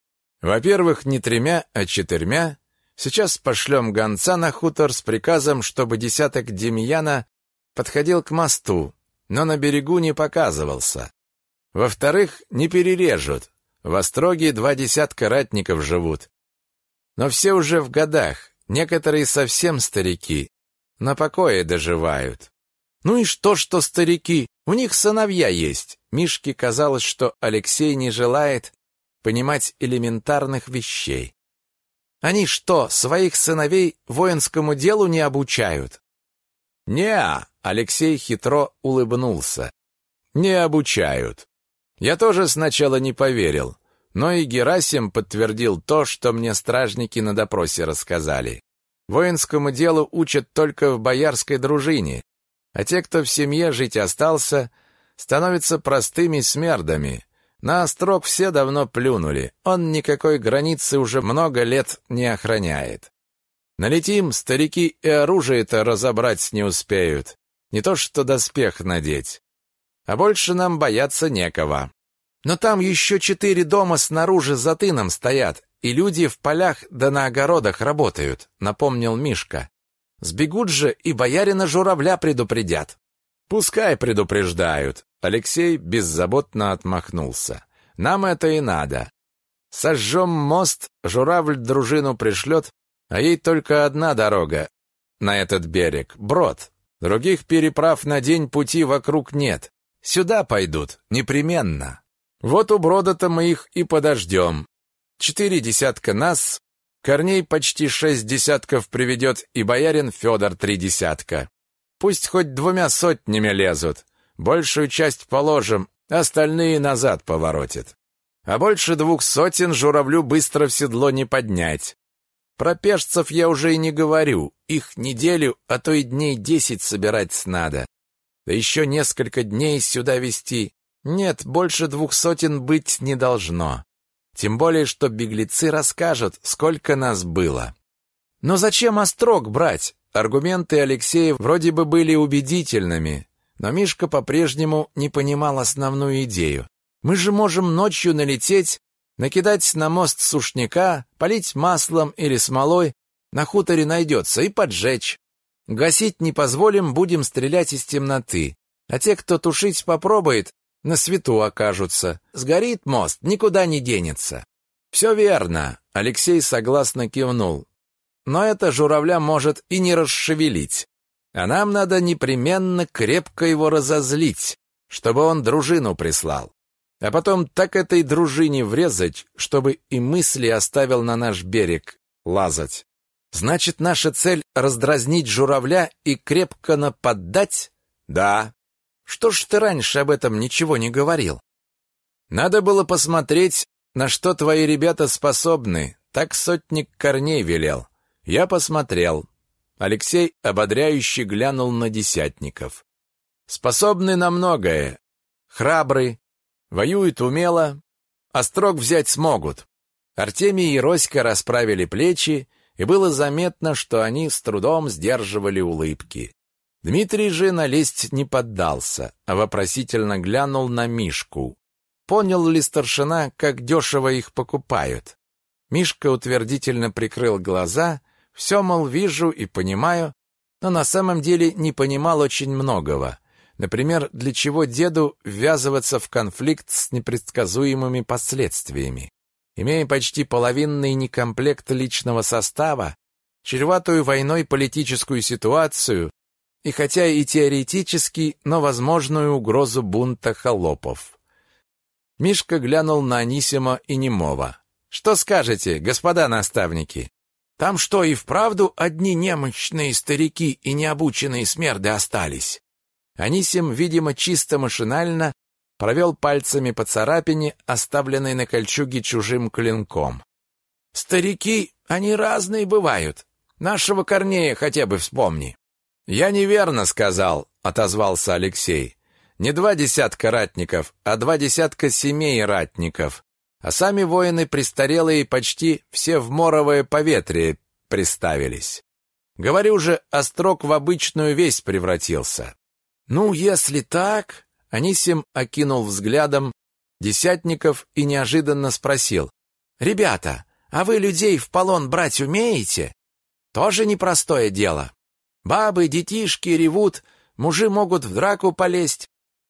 Во-первых, не тремя, а четырьмя. Сейчас пошлем гонца на хутор с приказом, чтобы десяток Демьяна подходил к мосту, но на берегу не показывался. Во-вторых, не перережут. В Остроге два десятка ратников живут. Но все уже в годах, некоторые совсем старики, на покое доживают. Ну и что, что старики? У них сыновья есть. Мишке казалось, что Алексей не желает понимать элементарных вещей. Они что, своих сыновей воинскому делу не обучают? Не, Алексей хитро улыбнулся. Не обучают. Я тоже сначала не поверил, но и Герасим подтвердил то, что мне стражники на допросе рассказали. Воинскому делу учат только в боярской дружине, а те, кто в семье жить остался, становятся простыми смердами. На острог все давно плюнули, он никакой границы уже много лет не охраняет. Налетим, старики и оружие-то разобрать не успеют, не то что доспех надеть. А больше нам бояться некого. Но там еще четыре дома снаружи за тыном стоят, и люди в полях да на огородах работают, напомнил Мишка. Сбегут же и боярина журавля предупредят. Пускай предупреждают. Алексей беззаботно отмахнулся. Нам это и надо. Сожжем мост, журавль дружину пришлет, а ей только одна дорога на этот берег — брод. Других переправ на день пути вокруг нет. Сюда пойдут, непременно. Вот у брода-то мы их и подождем. Четыре десятка нас, Корней почти шесть десятков приведет и боярин Федор три десятка. Пусть хоть двумя сотнями лезут. Большую часть положим, остальные назад поворотит. А больше двух сотен журавлю быстро в седло не поднять. Про пешцев я уже и не говорю. Их неделю, а то и дней десять собирать надо. Да еще несколько дней сюда вести. Нет, больше двух сотен быть не должно. Тем более, что беглецы расскажут, сколько нас было. Но зачем острог брать? Аргументы Алексея вроде бы были убедительными, но Мишка по-прежнему не понимал основную идею. Мы же можем ночью налететь, накидать на мост сушняка, полить маслом или смолой, на хуторе найдется, и поджечь. Гасить не позволим, будем стрелять из темноты. А те, кто тушить попробует, на свету окажутся. Сгорит мост, никуда не денется. Все верно, Алексей согласно кивнул. Но это журавля может и не расшевелить. А нам надо непременно крепко его разозлить, чтобы он дружину прислал. А потом так этой дружине врезать, чтобы и мысли оставил на наш берег лазать. Значит, наша цель — раздразнить журавля и крепко нападать? Да. Что ж ты раньше об этом ничего не говорил? Надо было посмотреть, на что твои ребята способны. Так сотник Корней велел. Я посмотрел. Алексей ободряюще глянул на десятников. Способны на многое. Храбры, воюют умело, а строк взять смогут. Артемий и Роська расправили плечи, и было заметно, что они с трудом сдерживали улыбки. Дмитрий же налезть не поддался, а вопросительно глянул на Мишку. Понял ли старшина, как дешево их покупают? Мишка утвердительно прикрыл глаза все, мол, вижу и понимаю, но на самом деле не понимал очень многого. Например, для чего деду ввязываться в конфликт с непредсказуемыми последствиями. Имея почти половинный некомплект личного состава, чреватую войной политическую ситуацию и хотя и теоретически, но возможную угрозу бунта холопов. Мишка глянул на Анисима и Немова. «Что скажете, господа наставники?» Там что, и вправду одни немощные старики и необученные смерды остались? Анисим, видимо, чисто машинально провел пальцами по царапине, оставленной на кольчуге чужим клинком. Старики, они разные бывают. Нашего Корнея хотя бы вспомни. Я неверно сказал, отозвался Алексей. Не два десятка ратников, а два десятка семей ратников а сами воины престарелые почти все в моровое поветрие приставились. Говорю же, острог в обычную весть превратился. Ну, если так, Анисим окинул взглядом десятников и неожиданно спросил: "Ребята, а вы людей в полон брать умеете? Тоже непростое дело. Бабы, детишки ревут, мужи могут в драку полезть,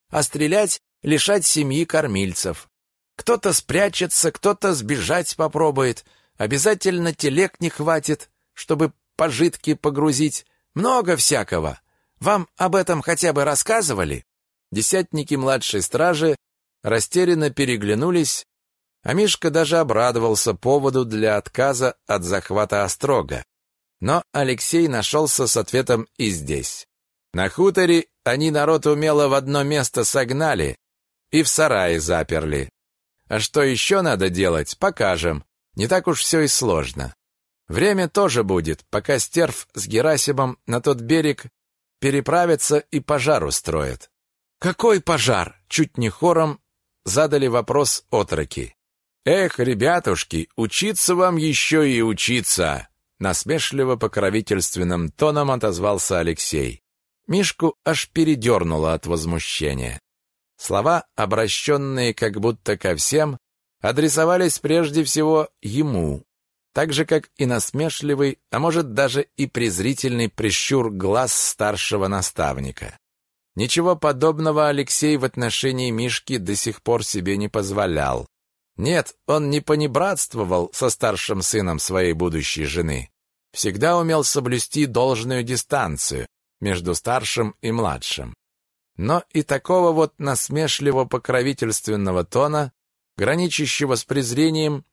а стрелять лишать семьи кормильцев. Кто-то спрячется, кто-то сбежать попробует. Обязательно телег не хватит, чтобы пожитки погрузить. Много всякого. Вам об этом хотя бы рассказывали? Десятники младшей стражи растерянно переглянулись, а Мишка даже обрадовался поводу для отказа от захвата Острога. Но Алексей нашелся с ответом и здесь. На хуторе они народ умело в одно место согнали и в сарае заперли. А что еще надо делать, покажем. Не так уж все и сложно. Время тоже будет, пока стерв с Герасимом на тот берег переправятся и пожар устроят. Какой пожар? Чуть не хором задали вопрос отроки. Эх, ребятушки, учиться вам еще и учиться, насмешливо покровительственным тоном отозвался Алексей. Мишку аж передернуло от возмущения. Слова, обращенные как будто ко всем, адресовались прежде всего ему, так же, как и насмешливый, а может даже и презрительный прищур глаз старшего наставника. Ничего подобного Алексей в отношении Мишки до сих пор себе не позволял. Нет, он не понебратствовал со старшим сыном своей будущей жены. Всегда умел соблюсти должную дистанцию между старшим и младшим. Но и такого вот насмешливо покровительственного тона граничащего с презрением,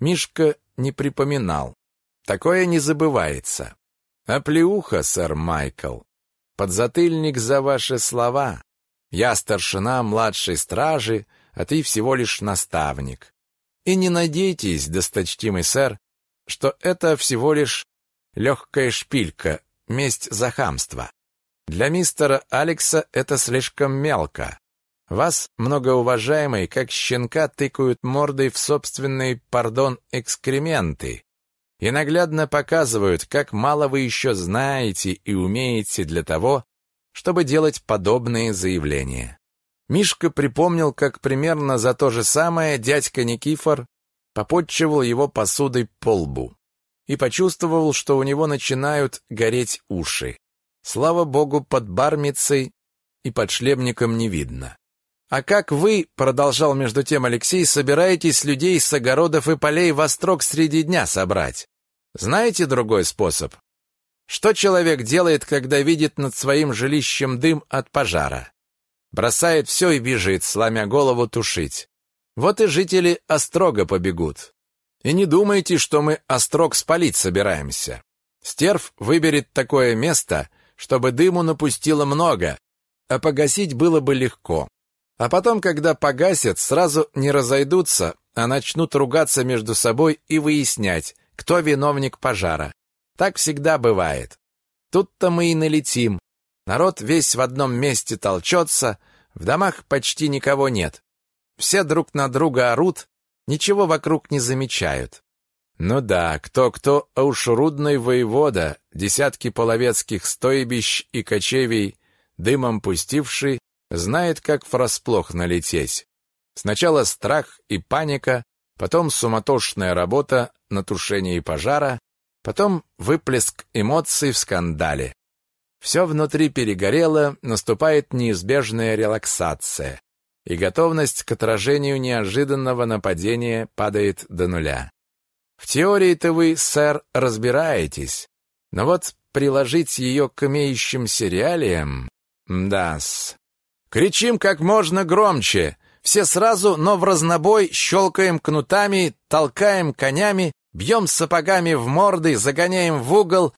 Мишка не припоминал. Такое не забывается. А плеуха, сэр Майкл, подзатыльник за ваши слова. Я старшина младшей стражи, а ты всего лишь наставник. И не надейтесь, досточтимый сэр, что это всего лишь легкая шпилька, месть за хамство. Для мистера Алекса это слишком мелко. Вас, многоуважаемый, как щенка тыкают мордой в собственные, пардон, экскременты и наглядно показывают, как мало вы еще знаете и умеете для того, чтобы делать подобные заявления. Мишка припомнил, как примерно за то же самое дядька Никифор попотчевал его посудой по лбу и почувствовал, что у него начинают гореть уши. Слава богу, под бармицей и под шлемником не видно. «А как вы, — продолжал между тем Алексей, — собираетесь людей с огородов и полей во строк среди дня собрать? Знаете другой способ? Что человек делает, когда видит над своим жилищем дым от пожара? Бросает все и бежит, сломя голову тушить. Вот и жители Острога побегут. И не думайте, что мы Острог спалить собираемся. Стерв выберет такое место, чтобы дыму напустило много, а погасить было бы легко. А потом, когда погасят, сразу не разойдутся, а начнут ругаться между собой и выяснять, кто виновник пожара. Так всегда бывает. Тут-то мы и налетим. Народ весь в одном месте толчется, в домах почти никого нет. Все друг на друга орут, ничего вокруг не замечают. Ну да, кто-кто, а уж рудный воевода, десятки половецких стойбищ и кочевий, дымом пустивший, знает, как врасплох налететь. Сначала страх и паника, потом суматошная работа на тушении пожара, потом выплеск эмоций в скандале. Все внутри перегорело, наступает неизбежная релаксация, и готовность к отражению неожиданного нападения падает до нуля. В теории-то вы, сэр, разбираетесь, но вот приложить ее к имеющимся реалиям... Да-с. Кричим как можно громче, все сразу, но в разнобой щелкаем кнутами, толкаем конями, бьем сапогами в морды, загоняем в угол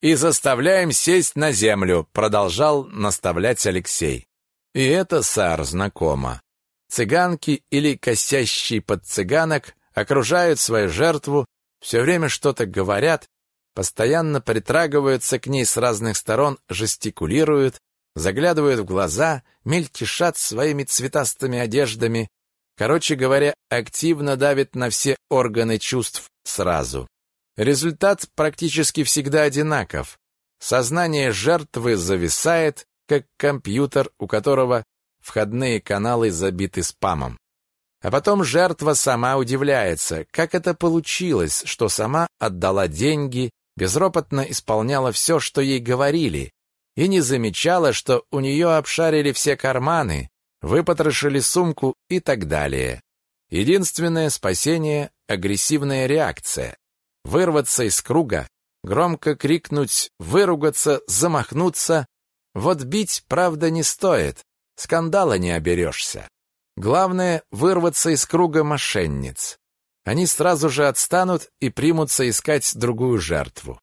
и заставляем сесть на землю, продолжал наставлять Алексей. И это, сар, знакомо. Цыганки или косящие под цыганок окружают свою жертву, все время что-то говорят, постоянно притрагиваются к ней с разных сторон, жестикулируют, заглядывают в глаза, мельтешат своими цветастыми одеждами, короче говоря, активно давит на все органы чувств сразу. Результат практически всегда одинаков. Сознание жертвы зависает, как компьютер, у которого входные каналы забиты спамом. А потом жертва сама удивляется, как это получилось, что сама отдала деньги, безропотно исполняла все, что ей говорили, и не замечала, что у нее обшарили все карманы, выпотрошили сумку и так далее. Единственное спасение — агрессивная реакция. Вырваться из круга, громко крикнуть, выругаться, замахнуться. Вот бить, правда, не стоит, скандала не оберешься. Главное — вырваться из круга мошенниц. Они сразу же отстанут и примутся искать другую жертву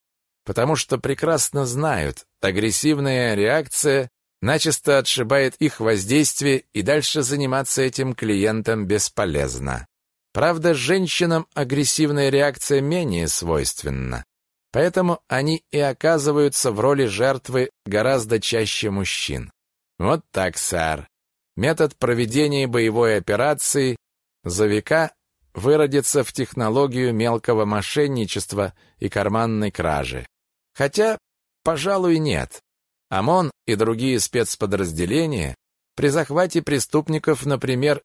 потому что прекрасно знают, агрессивная реакция начисто отшибает их воздействие, и дальше заниматься этим клиентам бесполезно. Правда, женщинам агрессивная реакция менее свойственна, поэтому они и оказываются в роли жертвы гораздо чаще мужчин. Вот так, сэр. Метод проведения боевой операции за века выродится в технологию мелкого мошенничества и карманной кражи. Хотя, пожалуй, нет. ОМОН и другие спецподразделения при захвате преступников, например,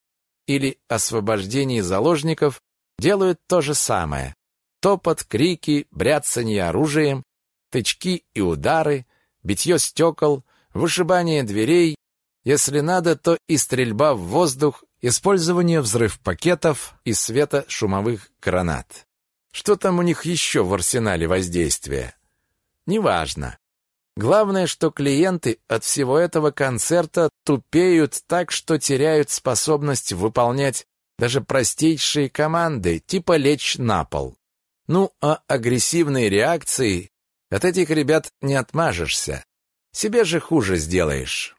или освобождении заложников, делают то же самое. Топот, крики, бряцанье оружием, тычки и удары, битье стекол, вышибание дверей, если надо, то и стрельба в воздух, использование взрыв-пакетов и светошумовых гранат. Что там у них еще в арсенале воздействия? Неважно. Главное, что клиенты от всего этого концерта тупеют так, что теряют способность выполнять даже простейшие команды, типа лечь на пол. Ну, а агрессивной реакции от этих ребят не отмажешься. Себе же хуже сделаешь.